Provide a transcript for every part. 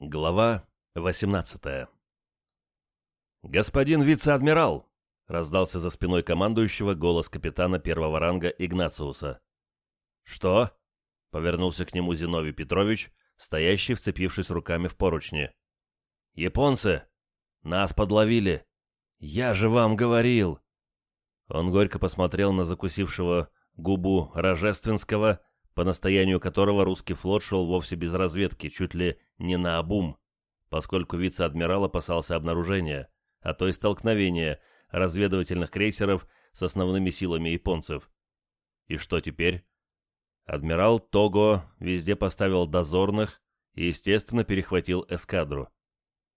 Глава 18 «Господин вице-адмирал!» — раздался за спиной командующего голос капитана первого ранга Игнациуса. «Что?» — повернулся к нему Зиновий Петрович, стоящий, вцепившись руками в поручни. «Японцы! Нас подловили! Я же вам говорил!» Он горько посмотрел на закусившего губу Рожественского, по настоянию которого русский флот шел вовсе без разведки, чуть ли не на обум, поскольку вице-адмирал опасался обнаружения, а то и столкновения разведывательных крейсеров с основными силами японцев. И что теперь? Адмирал Того везде поставил дозорных и, естественно, перехватил эскадру.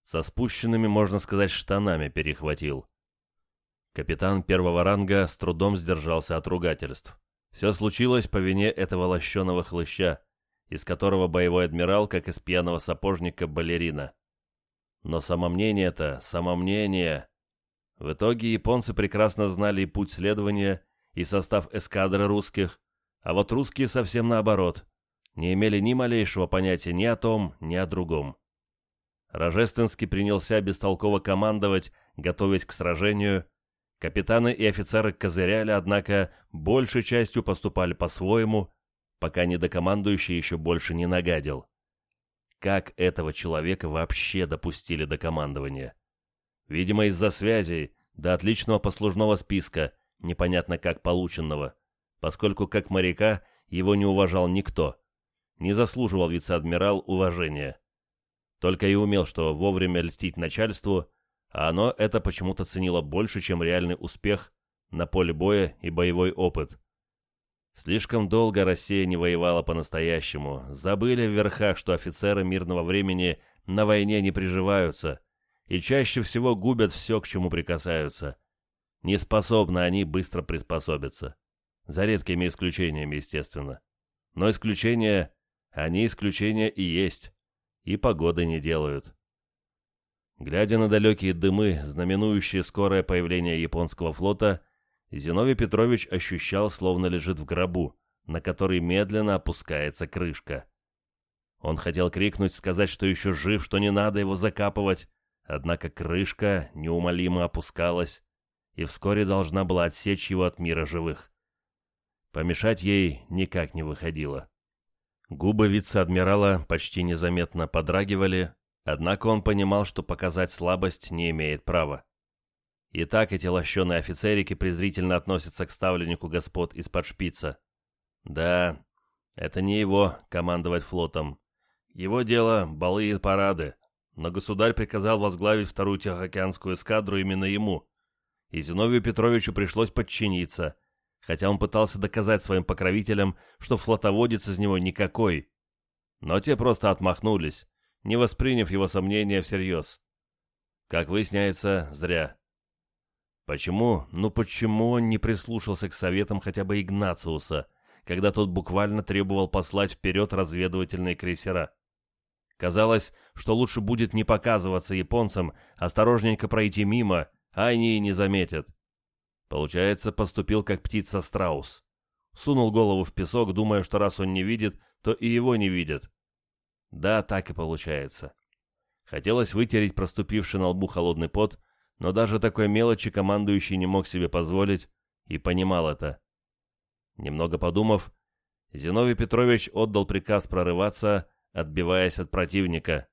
Со спущенными, можно сказать, штанами перехватил. Капитан первого ранга с трудом сдержался от ругательств. Все случилось по вине этого лощеного хлыща, из которого боевой адмирал, как из пьяного сапожника, балерина. Но самомнение это, самомнение. В итоге японцы прекрасно знали и путь следования, и состав эскадры русских, а вот русские совсем наоборот, не имели ни малейшего понятия ни о том, ни о другом. Рожественский принялся бестолково командовать, готовясь к сражению, Капитаны и офицеры козыряли, однако большей частью поступали по-своему, пока недокомандующий еще больше не нагадил. Как этого человека вообще допустили до командования? Видимо, из-за связей, до отличного послужного списка, непонятно как полученного, поскольку как моряка его не уважал никто. Не заслуживал вице-адмирал уважения. Только и умел, что вовремя льстить начальству – а оно это почему-то ценило больше, чем реальный успех на поле боя и боевой опыт. Слишком долго Россия не воевала по-настоящему, забыли в верхах, что офицеры мирного времени на войне не приживаются и чаще всего губят все, к чему прикасаются. Не способны они быстро приспособиться. За редкими исключениями, естественно. Но исключения, они исключения и есть, и погоды не делают. Глядя на далекие дымы, знаменующие скорое появление японского флота, Зиновий Петрович ощущал, словно лежит в гробу, на который медленно опускается крышка. Он хотел крикнуть, сказать, что еще жив, что не надо его закапывать, однако крышка неумолимо опускалась и вскоре должна была отсечь его от мира живых. Помешать ей никак не выходило. Губы вице-адмирала почти незаметно подрагивали, Однако он понимал, что показать слабость не имеет права. И так эти лощеные офицерики презрительно относятся к ставленнику господ из-под шпица. Да, это не его командовать флотом. Его дело — балы и парады. Но государь приказал возглавить вторую Тихоокеанскую эскадру именно ему. И Зиновию Петровичу пришлось подчиниться, хотя он пытался доказать своим покровителям, что флотоводец из него никакой. Но те просто отмахнулись, не восприняв его сомнения всерьез. Как выясняется, зря. Почему, ну почему он не прислушался к советам хотя бы Игнациуса, когда тот буквально требовал послать вперед разведывательные крейсера? Казалось, что лучше будет не показываться японцам, осторожненько пройти мимо, а они и не заметят. Получается, поступил как птица-страус. Сунул голову в песок, думая, что раз он не видит, то и его не видят. Да, так и получается. Хотелось вытереть проступивший на лбу холодный пот, но даже такой мелочи командующий не мог себе позволить и понимал это. Немного подумав, Зиновий Петрович отдал приказ прорываться, отбиваясь от противника.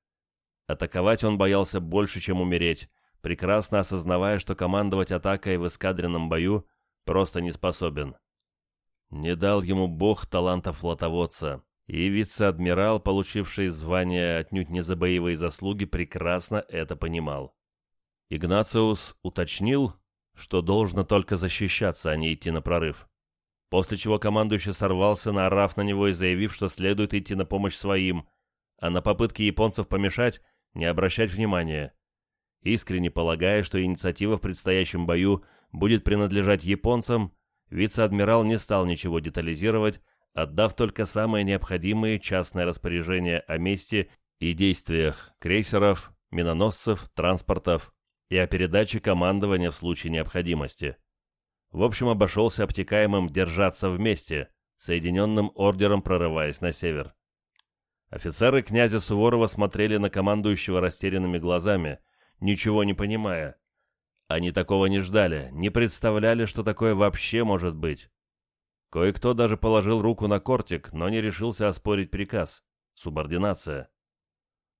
Атаковать он боялся больше, чем умереть, прекрасно осознавая, что командовать атакой в эскадренном бою просто не способен. Не дал ему бог таланта флотоводца, и вице-адмирал, получивший звание отнюдь не за боевые заслуги, прекрасно это понимал. Игнациус уточнил, что должно только защищаться, а не идти на прорыв. После чего командующий сорвался, наорав на него и заявив, что следует идти на помощь своим, а на попытки японцев помешать не обращать внимания. Искренне полагая, что инициатива в предстоящем бою будет принадлежать японцам, вице-адмирал не стал ничего детализировать, отдав только самые необходимые частные распоряжения о месте и действиях крейсеров, миноносцев, транспортов и о передаче командования в случае необходимости. В общем, обошелся обтекаемым «держаться вместе», соединенным ордером прорываясь на север. Офицеры князя Суворова смотрели на командующего растерянными глазами, ничего не понимая. Они такого не ждали, не представляли, что такое вообще может быть. Кое-кто даже положил руку на кортик, но не решился оспорить приказ. Субординация.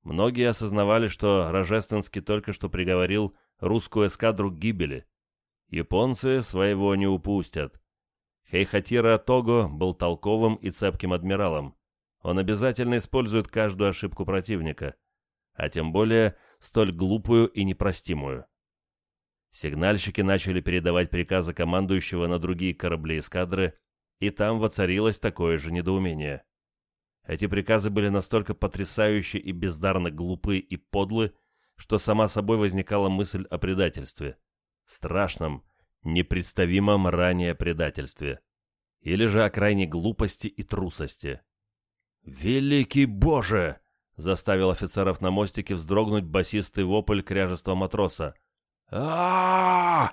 Многие осознавали, что Рожественский только что приговорил русскую эскадру к гибели. Японцы своего не упустят. Хейхатира Того был толковым и цепким адмиралом. Он обязательно использует каждую ошибку противника, а тем более столь глупую и непростимую. Сигнальщики начали передавать приказы командующего на другие корабли эскадры, и там воцарилось такое же недоумение. Эти приказы были настолько потрясающе и бездарно глупы и подлы, что сама собой возникала мысль о предательстве. Страшном, непредставимом ранее предательстве. Или же о крайней глупости и трусости. «Великий Боже!» — заставил офицеров на мостике вздрогнуть басистый вопль кряжества матроса. а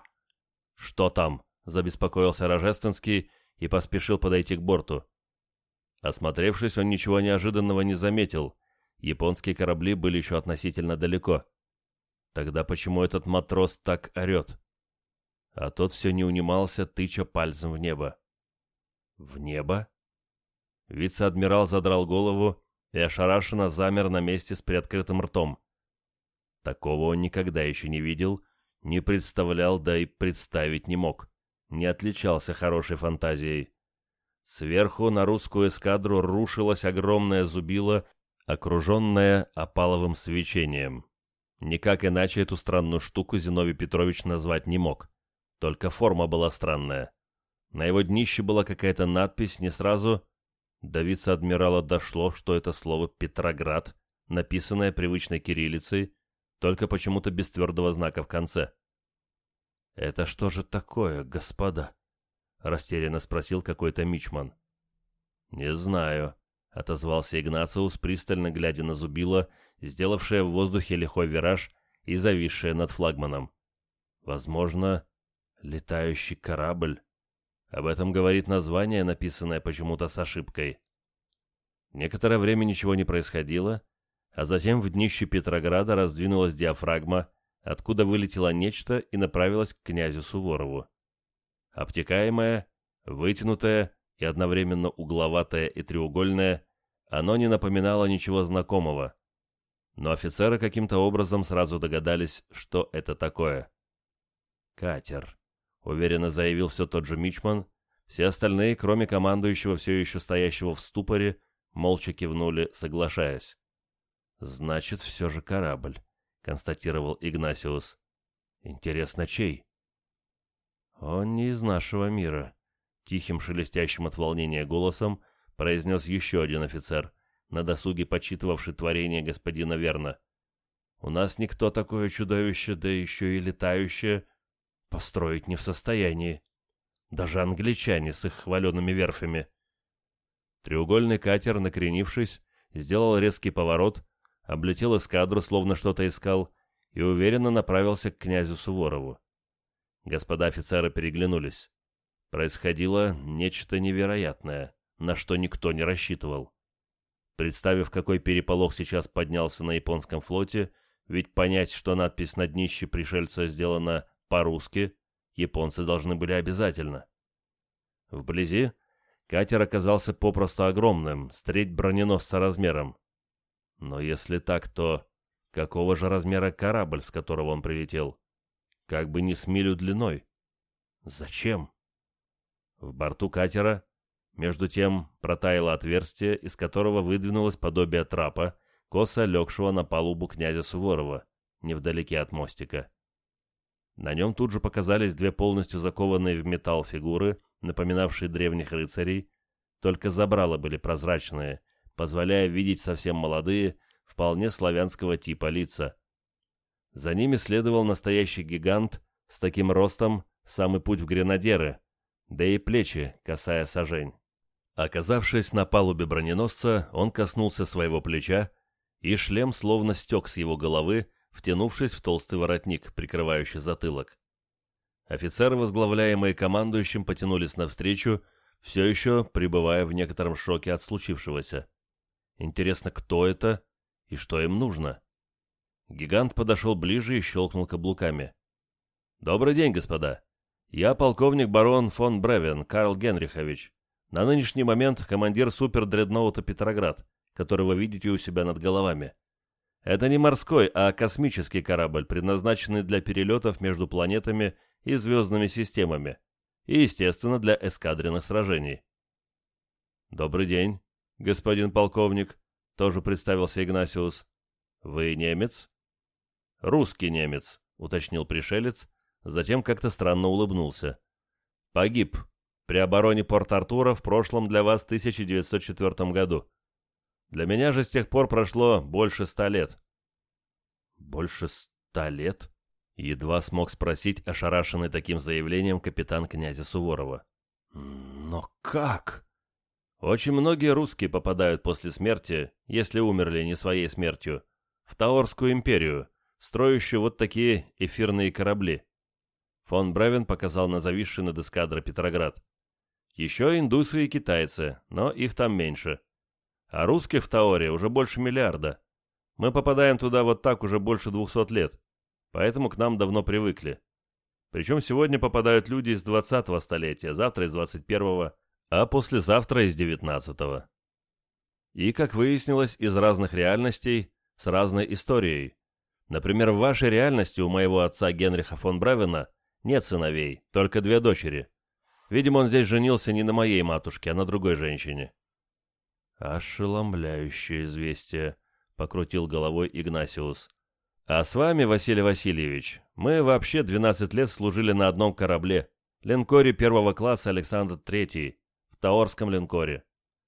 «Что там?» — забеспокоился Рожественский и поспешил подойти к борту. Осмотревшись, он ничего неожиданного не заметил. Японские корабли были еще относительно далеко. Тогда почему этот матрос так орет? А тот все не унимался, тыча пальцем в небо. В небо? Вице-адмирал задрал голову и ошарашенно замер на месте с приоткрытым ртом. Такого он никогда еще не видел, не представлял, да и представить не мог не отличался хорошей фантазией. Сверху на русскую эскадру рушилось огромное зубило, окруженное опаловым свечением. Никак иначе эту странную штуку Зиновий Петрович назвать не мог. Только форма была странная. На его днище была какая-то надпись, не сразу... До вице-адмирала дошло, что это слово «Петроград», написанное привычной кириллицей, только почему-то без твердого знака в конце. «Это что же такое, господа?» — растерянно спросил какой-то мичман. «Не знаю», — отозвался Игнациус, пристально глядя на зубило, сделавшее в воздухе лихой вираж и зависшее над флагманом. «Возможно, летающий корабль. Об этом говорит название, написанное почему-то с ошибкой». Некоторое время ничего не происходило, а затем в днище Петрограда раздвинулась диафрагма, откуда вылетело нечто и направилось к князю Суворову. Обтекаемое, вытянутое и одновременно угловатое и треугольное, оно не напоминало ничего знакомого. Но офицеры каким-то образом сразу догадались, что это такое. «Катер», — уверенно заявил все тот же Мичман. Все остальные, кроме командующего, все еще стоящего в ступоре, молча кивнули, соглашаясь. «Значит, все же корабль» констатировал Игнасиус. Интересно, чей? Он не из нашего мира, тихим шелестящим от волнения голосом произнес еще один офицер, на досуге почитывавший творение господина Верна. У нас никто такое чудовище, да еще и летающее, построить не в состоянии. Даже англичане с их хваленными верфями. Треугольный катер, накренившись, сделал резкий поворот, облетел эскадру, словно что-то искал, и уверенно направился к князю Суворову. Господа офицеры переглянулись. Происходило нечто невероятное, на что никто не рассчитывал. Представив, какой переполох сейчас поднялся на японском флоте, ведь понять, что надпись на днище пришельца сделана по-русски, японцы должны были обязательно. Вблизи катер оказался попросту огромным, с треть броненосца размером. Но если так, то какого же размера корабль, с которого он прилетел? Как бы не с милю длиной. Зачем? В борту катера, между тем, протаяло отверстие, из которого выдвинулось подобие трапа, косо легшего на палубу князя Суворова, невдалеке от мостика. На нем тут же показались две полностью закованные в металл фигуры, напоминавшие древних рыцарей, только забрала были прозрачные, позволяя видеть совсем молодые, вполне славянского типа лица. За ними следовал настоящий гигант с таким ростом, самый путь в гренадеры, да и плечи, касая сажень. Оказавшись на палубе броненосца, он коснулся своего плеча, и шлем словно стек с его головы, втянувшись в толстый воротник, прикрывающий затылок. Офицеры, возглавляемые командующим, потянулись навстречу, все еще пребывая в некотором шоке от случившегося. Интересно, кто это и что им нужно? Гигант подошел ближе и щелкнул каблуками. «Добрый день, господа. Я полковник барон фон Бревен Карл Генрихович. На нынешний момент командир супер-дредноута «Петроград», который вы видите у себя над головами. Это не морской, а космический корабль, предназначенный для перелетов между планетами и звездными системами, и, естественно, для эскадренных сражений. «Добрый день, господин полковник», — тоже представился Игнасиус. «Вы немец?» «Русский немец», — уточнил пришелец, затем как-то странно улыбнулся. «Погиб при обороне Порт-Артура в прошлом для вас 1904 году. Для меня же с тех пор прошло больше ста лет». «Больше ста лет?» — едва смог спросить ошарашенный таким заявлением капитан князя Суворова. «Но как?» «Очень многие русские попадают после смерти, если умерли не своей смертью, в Таорскую империю, строящую вот такие эфирные корабли. Фон Бревен показал на зависший над эскадрой Петроград. Еще индусы и китайцы, но их там меньше. А русских в Таоре уже больше миллиарда. Мы попадаем туда вот так уже больше двухсот лет, поэтому к нам давно привыкли. Причем сегодня попадают люди из 20-го столетия, завтра из 21-го, а послезавтра из 19-го. И, как выяснилось, из разных реальностей, с разной историей. Например, в вашей реальности у моего отца Генриха фон Бравена нет сыновей, только две дочери. Видимо, он здесь женился не на моей матушке, а на другой женщине». «Ошеломляющее известие», — покрутил головой Игнасиус. «А с вами, Василий Васильевич, мы вообще 12 лет служили на одном корабле, линкоре первого класса Александр Третий, Таорском линкоре.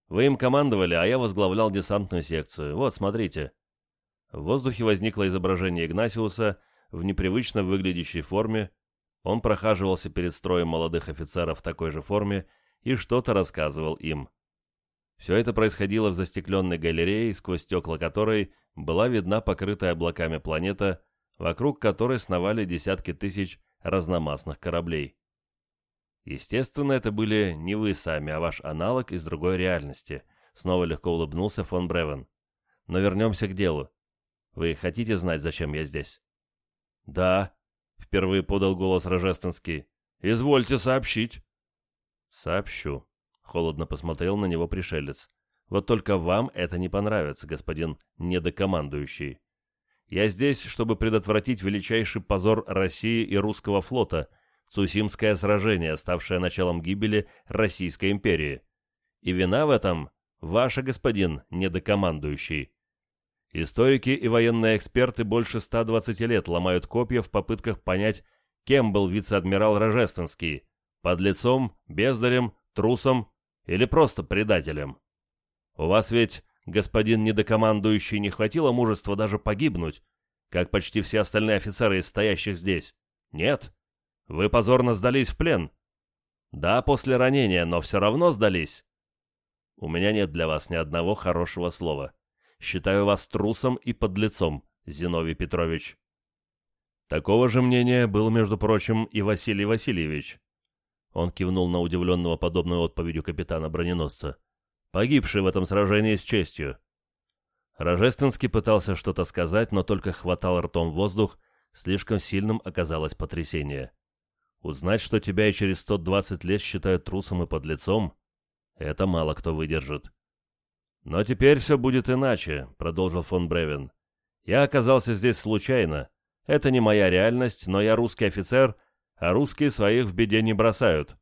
Вы им командовали, а я возглавлял десантную секцию. Вот, смотрите». В воздухе возникло изображение Игнасиуса в непривычно выглядящей форме, он прохаживался перед строем молодых офицеров в такой же форме и что-то рассказывал им. Все это происходило в застекленной галерее, сквозь стекла которой была видна покрытая облаками планета, вокруг которой сновали десятки тысяч разномастных кораблей. Естественно, это были не вы сами, а ваш аналог из другой реальности, снова легко улыбнулся фон Бревен. Но вернемся к делу. Вы хотите знать, зачем я здесь? Да, — впервые подал голос Рожественский. «Извольте сообщить». «Сообщу», — холодно посмотрел на него пришелец. «Вот только вам это не понравится, господин недокомандующий. Я здесь, чтобы предотвратить величайший позор России и русского флота, Цусимское сражение, ставшее началом гибели Российской империи. И вина в этом ваша, господин недокомандующий. Историки и военные эксперты больше 120 лет ломают копья в попытках понять, кем был вице-адмирал Рожественский – подлецом, бездарем, трусом или просто предателем. У вас ведь, господин недокомандующий, не хватило мужества даже погибнуть, как почти все остальные офицеры из стоящих здесь. Нет, вы позорно сдались в плен. Да, после ранения, но все равно сдались. У меня нет для вас ни одного хорошего слова. Считаю вас трусом и подлецом, Зиновий Петрович». Такого же мнения был, между прочим, и Василий Васильевич. Он кивнул на удивленного подобной отповедью капитана броненосца, погибший в этом сражении с честью. Рожественский пытался что-то сказать, но только хватал ртом воздух, слишком сильным оказалось потрясение. Узнать, что тебя и через 120 лет считают трусом и подлецом, это мало кто выдержит. «Но теперь все будет иначе», — продолжил фон Бревен. «Я оказался здесь случайно. Это не моя реальность, но я русский офицер, а русские своих в беде не бросают.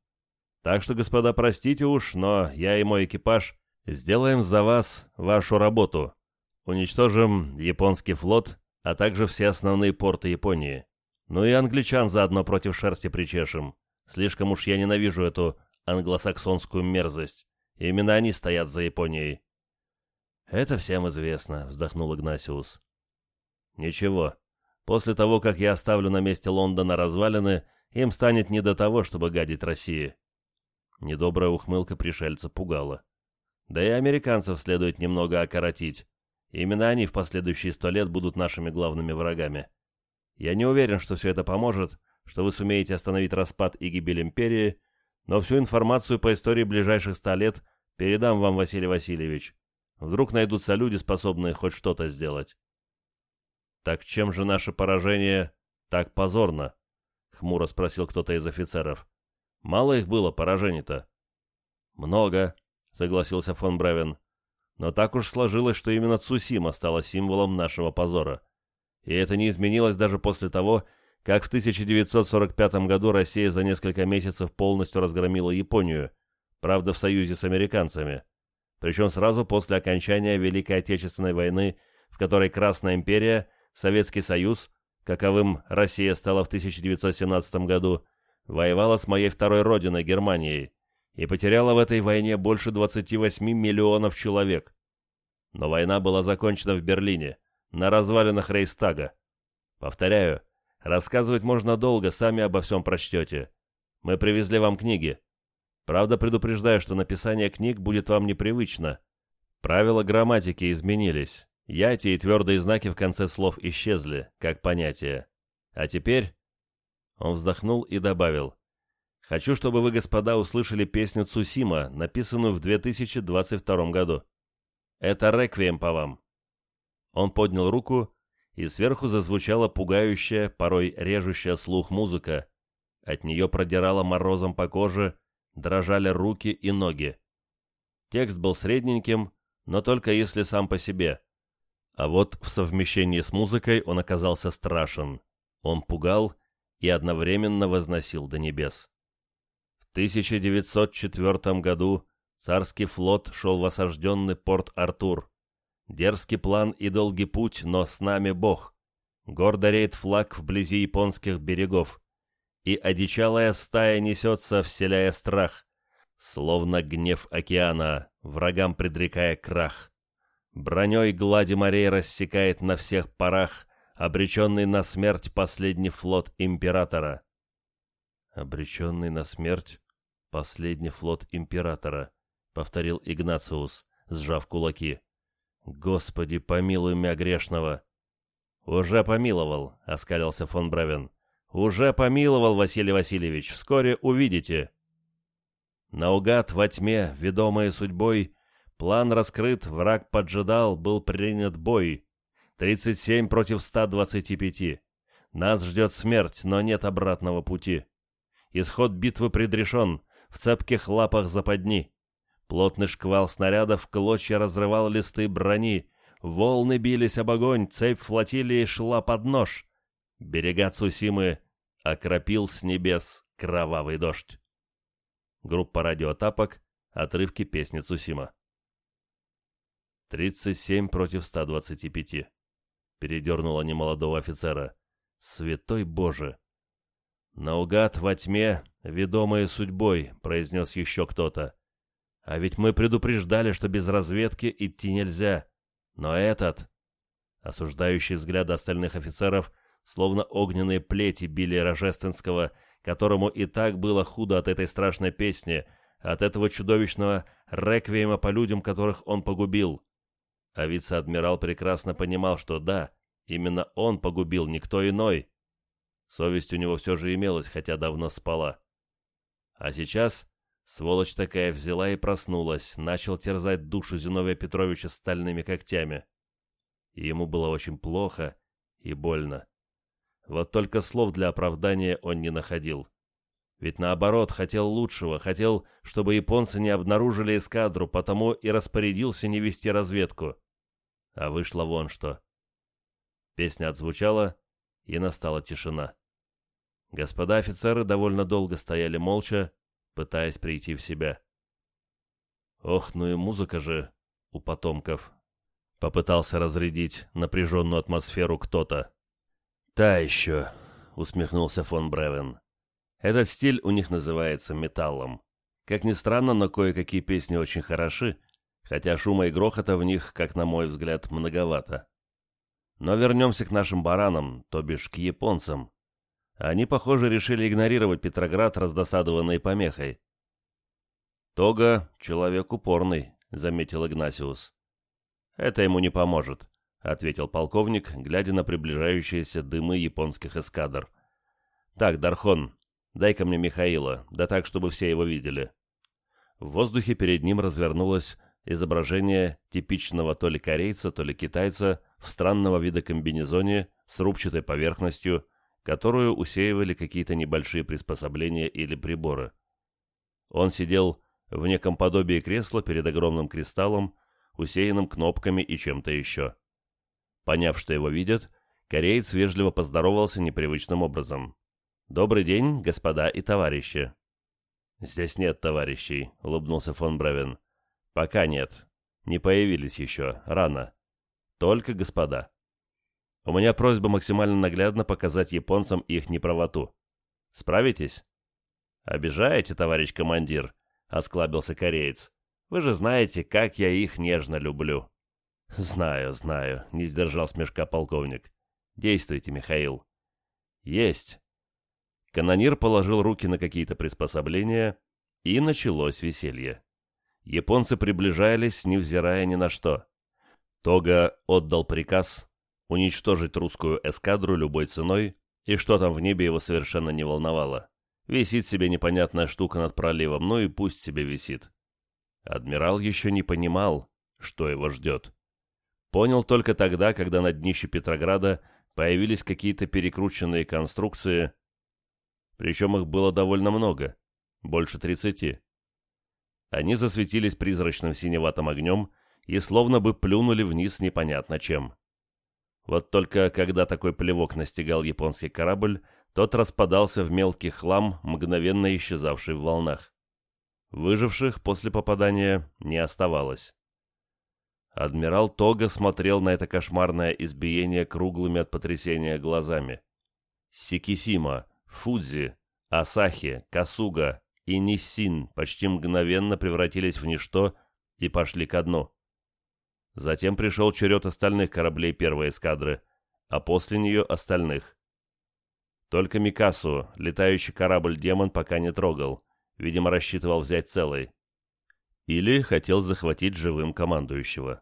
Так что, господа, простите уж, но я и мой экипаж сделаем за вас вашу работу. Уничтожим японский флот, а также все основные порты Японии. Ну и англичан заодно против шерсти причешем. Слишком уж я ненавижу эту англосаксонскую мерзость. Именно они стоят за Японией. «Это всем известно», — вздохнул Игнасиус. «Ничего. После того, как я оставлю на месте Лондона развалины, им станет не до того, чтобы гадить России». Недобрая ухмылка пришельца пугала. Да и американцев следует немного окоротить. Именно они в последующие сто лет будут нашими главными врагами. Я не уверен, что все это поможет, что вы сумеете остановить распад и гибель империи, но всю информацию по истории ближайших ста лет передам вам, Василий Васильевич. Вдруг найдутся люди, способные хоть что-то сделать. «Так чем же наше поражение так позорно?» — хмуро спросил кто-то из офицеров. «Мало их было поражений-то?» «Много», — согласился фон Бревен. «Но так уж сложилось, что именно Цусима стала символом нашего позора. И это не изменилось даже после того, как в 1945 году Россия за несколько месяцев полностью разгромила Японию, правда в союзе с американцами. Причем сразу после окончания Великой Отечественной войны, в которой Красная империя, Советский Союз, каковым Россия стала в 1917 году, воевала с моей второй родиной Германией и потеряла в этой войне больше 28 миллионов человек. Но война была закончена в Берлине, на развалинах Рейхстага. Повторяю, рассказывать можно долго, сами обо всем прочтете. Мы привезли вам книги. Правда, предупреждаю, что написание книг будет вам непривычно. Правила грамматики изменились. Яти и твердые знаки в конце слов исчезли, как понятие. А теперь... Он вздохнул и добавил. Хочу, чтобы вы, господа, услышали песню Цусима, написанную в 2022 году. Это реквием по вам. Он поднял руку, и сверху зазвучала пугающая, порой режущая слух музыка. От нее продирала морозом по коже, дрожали руки и ноги. Текст был средненьким, но только если сам по себе. А вот в совмещении с музыкой он оказался страшен. Он пугал и одновременно возносил до небес. 1904 году царский флот шел в осажденный порт Артур. Дерзкий план и долгий путь, но с нами Бог. Гордо реет флаг вблизи японских берегов. И одичалая стая несется, вселяя страх, словно гнев океана, врагам предрекая крах. Броней глади морей рассекает на всех парах обреченный на смерть последний флот императора. Обреченный на смерть «Последний флот императора», — повторил Игнациус, сжав кулаки. «Господи, помилуй мя грешного!» «Уже помиловал», — оскалился фон Бравен. «Уже помиловал, Василий Васильевич, вскоре увидите». Наугад во тьме, ведомые судьбой, план раскрыт, враг поджидал, был принят бой. 37 против 125. Нас ждет смерть, но нет обратного пути. Исход битвы предрешен, в цепких лапах западни. Плотный шквал снарядов клочья разрывал листы брони, волны бились об огонь, цепь флотилии шла под нож. Берега Цусимы окропил с небес кровавый дождь. Группа радиотапок, отрывки песни Цусима. 37 против 125. Передернула немолодого офицера. Святой Боже! Наугад во тьме «Ведомые судьбой», — произнес еще кто-то. «А ведь мы предупреждали, что без разведки идти нельзя. Но этот...» Осуждающий взгляды остальных офицеров, словно огненные плети, били Рожественского, которому и так было худо от этой страшной песни, от этого чудовищного реквиема по людям, которых он погубил. А вице-адмирал прекрасно понимал, что да, именно он погубил, никто иной. Совесть у него все же имелась, хотя давно спала. А сейчас сволочь такая взяла и проснулась, начал терзать душу Зиновия Петровича стальными когтями. И ему было очень плохо и больно. Вот только слов для оправдания он не находил. Ведь наоборот, хотел лучшего, хотел, чтобы японцы не обнаружили эскадру, потому и распорядился не вести разведку. А вышло вон что. Песня отзвучала, и настала тишина. Господа офицеры довольно долго стояли молча, пытаясь прийти в себя. Ох, ну и музыка же у потомков. Попытался разрядить напряженную атмосферу кто-то. «Та еще», — усмехнулся фон Бревен. «Этот стиль у них называется металлом. Как ни странно, но кое-какие песни очень хороши, хотя шума и грохота в них, как на мой взгляд, многовато. Но вернемся к нашим баранам, то бишь к японцам. Они, похоже, решили игнорировать Петроград, раздосадованный помехой. «Тога — человек упорный», — заметил Игнасиус. «Это ему не поможет», — ответил полковник, глядя на приближающиеся дымы японских эскадр. «Так, Дархон, дай-ка мне Михаила, да так, чтобы все его видели». В воздухе перед ним развернулась изображение типичного то ли корейца, то ли китайца в странного вида комбинезоне с рубчатой поверхностью, которую усеивали какие-то небольшие приспособления или приборы. Он сидел в неком подобии кресла перед огромным кристаллом, усеянным кнопками и чем-то еще. Поняв, что его видят, кореец вежливо поздоровался непривычным образом. «Добрый день, господа и товарищи!» «Здесь нет товарищей», — улыбнулся фон Бревен. «Пока нет. Не появились еще. Рано. Только господа. У меня просьба максимально наглядно показать японцам их неправоту. Справитесь?» «Обижаете, товарищ командир?» — осклабился кореец. «Вы же знаете, как я их нежно люблю». «Знаю, знаю», — не сдержал смешка полковник. «Действуйте, Михаил». «Есть». Канонир положил руки на какие-то приспособления, и началось веселье. Японцы приближались, невзирая ни на что. Тога отдал приказ уничтожить русскую эскадру любой ценой, и что там в небе его совершенно не волновало. Висит себе непонятная штука над проливом, ну и пусть себе висит. Адмирал еще не понимал, что его ждет. Понял только тогда, когда на днище Петрограда появились какие-то перекрученные конструкции, причем их было довольно много, больше тридцати. Они засветились призрачным синеватым огнем и словно бы плюнули вниз непонятно чем. Вот только когда такой плевок настигал японский корабль, тот распадался в мелкий хлам, мгновенно исчезавший в волнах. Выживших после попадания не оставалось. Адмирал Тога смотрел на это кошмарное избиение круглыми от потрясения глазами. Сикисима, Фудзи, Асахи, Касуга и Ниссин почти мгновенно превратились в ничто и пошли ко дну. Затем пришел черед остальных кораблей первой эскадры, а после нее остальных. Только Микасу, летающий корабль-демон, пока не трогал, видимо, рассчитывал взять целый. Или хотел захватить живым командующего.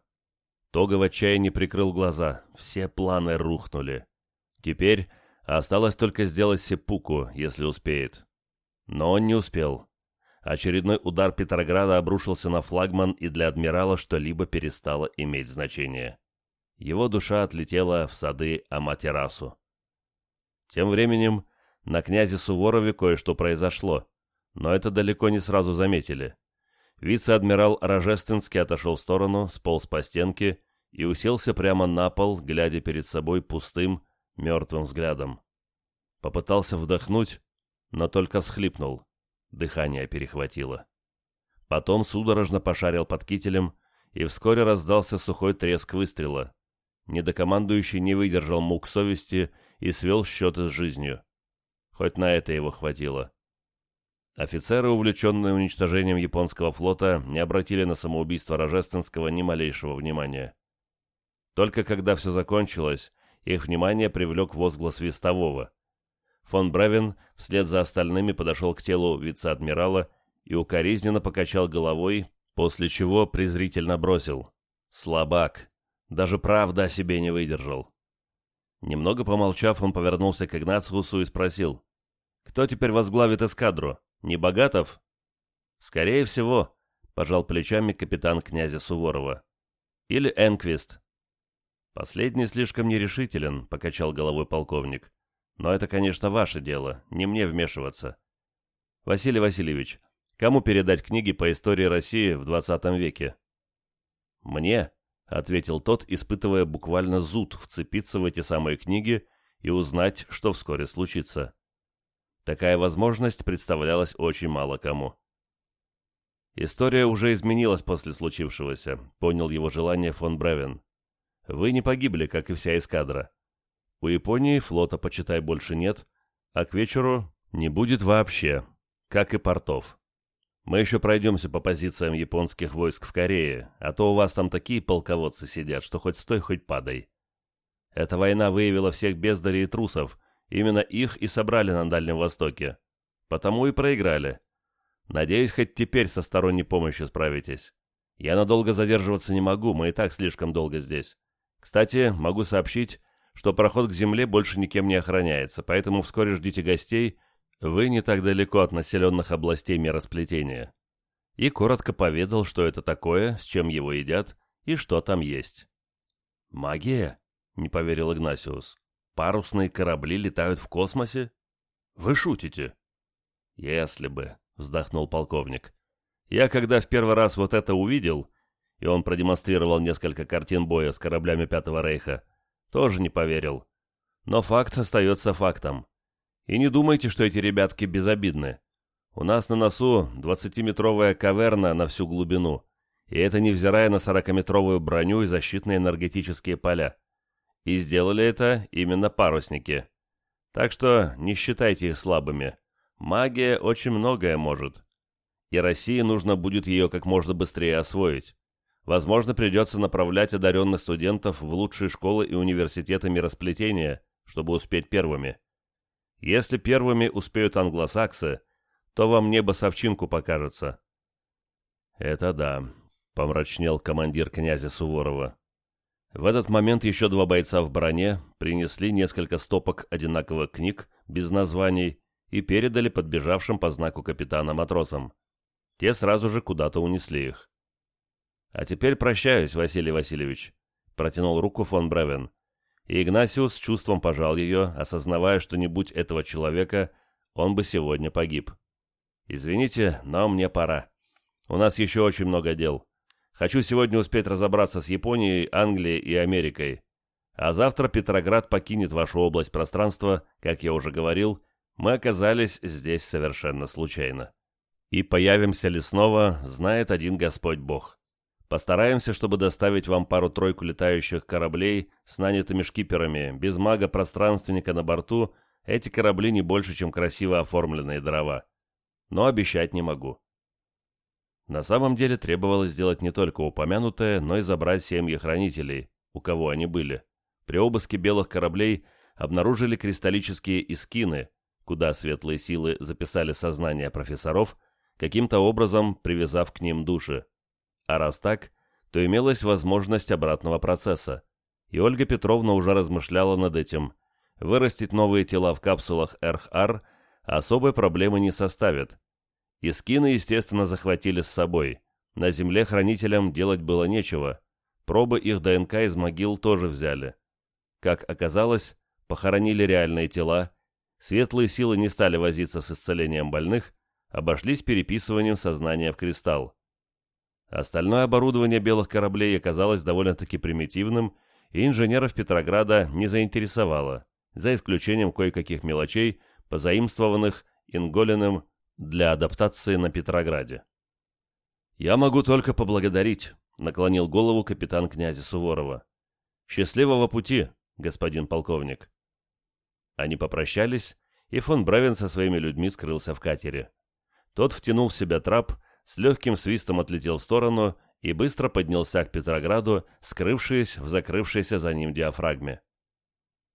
Тога в отчаянии прикрыл глаза, все планы рухнули. Теперь Осталось только сделать сепуку, если успеет. Но он не успел. Очередной удар Петрограда обрушился на флагман, и для адмирала что-либо перестало иметь значение. Его душа отлетела в сады Аматерасу. Тем временем на князе Суворове кое-что произошло, но это далеко не сразу заметили. Вице-адмирал Рожественский отошел в сторону, сполз по стенке и уселся прямо на пол, глядя перед собой пустым, мертвым взглядом. Попытался вдохнуть, но только всхлипнул. Дыхание перехватило. Потом судорожно пошарил под кителем, и вскоре раздался сухой треск выстрела. Недокомандующий не выдержал мук совести и свел счеты с жизнью. Хоть на это его хватило. Офицеры, увлеченные уничтожением японского флота, не обратили на самоубийство Рожественского ни малейшего внимания. Только когда все закончилось, их внимание привлек возглас вестового. Фон Бравен вслед за остальными подошел к телу вице-адмирала и укоризненно покачал головой, после чего презрительно бросил. «Слабак! Даже правда о себе не выдержал!» Немного помолчав, он повернулся к Игнациусу и спросил. «Кто теперь возглавит эскадру? Не Богатов?» «Скорее всего», — пожал плечами капитан князя Суворова. «Или Энквист. «Последний слишком нерешителен», — покачал головой полковник. «Но это, конечно, ваше дело, не мне вмешиваться». «Василий Васильевич, кому передать книги по истории России в 20 веке?» «Мне», — ответил тот, испытывая буквально зуд вцепиться в эти самые книги и узнать, что вскоре случится. Такая возможность представлялась очень мало кому. История уже изменилась после случившегося, понял его желание фон Бревен. Вы не погибли, как и вся эскадра. У Японии флота, почитай, больше нет, а к вечеру не будет вообще, как и портов. Мы еще пройдемся по позициям японских войск в Корее, а то у вас там такие полководцы сидят, что хоть стой, хоть падай. Эта война выявила всех бездарей и трусов, именно их и собрали на Дальнем Востоке. Потому и проиграли. Надеюсь, хоть теперь со сторонней помощью справитесь. Я надолго задерживаться не могу, мы и так слишком долго здесь. Кстати, могу сообщить, что проход к земле больше никем не охраняется, поэтому вскоре ждите гостей, вы не так далеко от населенных областей миросплетения. и коротко поведал, что это такое, с чем его едят и что там есть. «Магия?» — не поверил Игнасиус. «Парусные корабли летают в космосе? Вы шутите?» «Если бы», — вздохнул полковник. «Я когда в первый раз вот это увидел, и он продемонстрировал несколько картин боя с кораблями Пятого Рейха, тоже не поверил. Но факт остается фактом. И не думайте, что эти ребятки безобидны. У нас на носу 20-метровая каверна на всю глубину, и это невзирая на 40-метровую броню и защитные энергетические поля. И сделали это именно парусники. Так что не считайте их слабыми. Магия очень многое может. И России нужно будет ее как можно быстрее освоить. Возможно, придется направлять одаренных студентов в лучшие школы и университеты миросплетения, чтобы успеть первыми. Если первыми успеют англосаксы, то вам небо совчинку покажется. Это да, помрачнел командир князя Суворова. В этот момент еще два бойца в броне принесли несколько стопок одинаковых книг без названий и передали подбежавшим по знаку капитана матросам. Те сразу же куда-то унесли их. «А теперь прощаюсь, Василий Васильевич», — протянул руку фон Бревен. И Игнасиус с чувством пожал ее, осознавая, что не будь этого человека, он бы сегодня погиб. «Извините, но мне пора. У нас еще очень много дел. Хочу сегодня успеть разобраться с Японией, Англией и Америкой. А завтра Петроград покинет вашу область пространства, как я уже говорил, мы оказались здесь совершенно случайно. И появимся ли снова, знает один Господь Бог. Постараемся, чтобы доставить вам пару-тройку летающих кораблей с нанятыми шкиперами. Без мага-пространственника на борту эти корабли не больше, чем красиво оформленные дрова. Но обещать не могу. На самом деле требовалось сделать не только упомянутое, но и забрать семьи хранителей, у кого они были. При обыске белых кораблей обнаружили кристаллические искины, куда светлые силы записали сознание профессоров, каким-то образом привязав к ним души. А раз так, то имелась возможность обратного процесса. И Ольга Петровна уже размышляла над этим. Вырастить новые тела в капсулах РХР особой проблемы не составит. И скины, естественно, захватили с собой. На земле хранителям делать было нечего. Пробы их ДНК из могил тоже взяли. Как оказалось, похоронили реальные тела, светлые силы не стали возиться с исцелением больных, обошлись переписыванием сознания в кристалл. Остальное оборудование белых кораблей оказалось довольно-таки примитивным, и инженеров Петрограда не заинтересовало, за исключением кое-каких мелочей, позаимствованных Инголиным для адаптации на Петрограде. «Я могу только поблагодарить», — наклонил голову капитан князя Суворова. «Счастливого пути, господин полковник». Они попрощались, и фон Бравен со своими людьми скрылся в катере. Тот втянул в себя трап, с легким свистом отлетел в сторону и быстро поднялся к Петрограду, скрывшись в закрывшейся за ним диафрагме.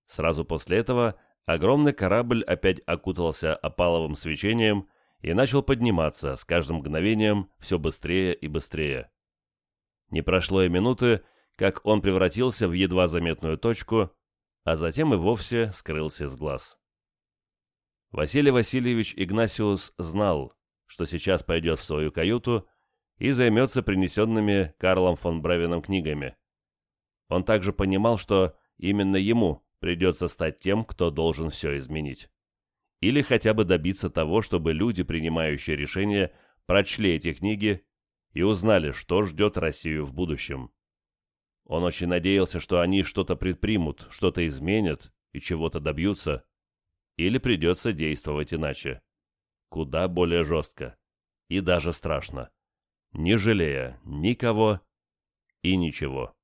Сразу после этого огромный корабль опять окутался опаловым свечением и начал подниматься с каждым мгновением все быстрее и быстрее. Не прошло и минуты, как он превратился в едва заметную точку, а затем и вовсе скрылся с глаз. Василий Васильевич Игнасиус знал, что сейчас пойдет в свою каюту и займется принесенными Карлом фон Бревеном книгами. Он также понимал, что именно ему придется стать тем, кто должен все изменить. Или хотя бы добиться того, чтобы люди, принимающие решения, прочли эти книги и узнали, что ждет Россию в будущем. Он очень надеялся, что они что-то предпримут, что-то изменят и чего-то добьются, или придется действовать иначе куда более жестко и даже страшно, не жалея никого и ничего.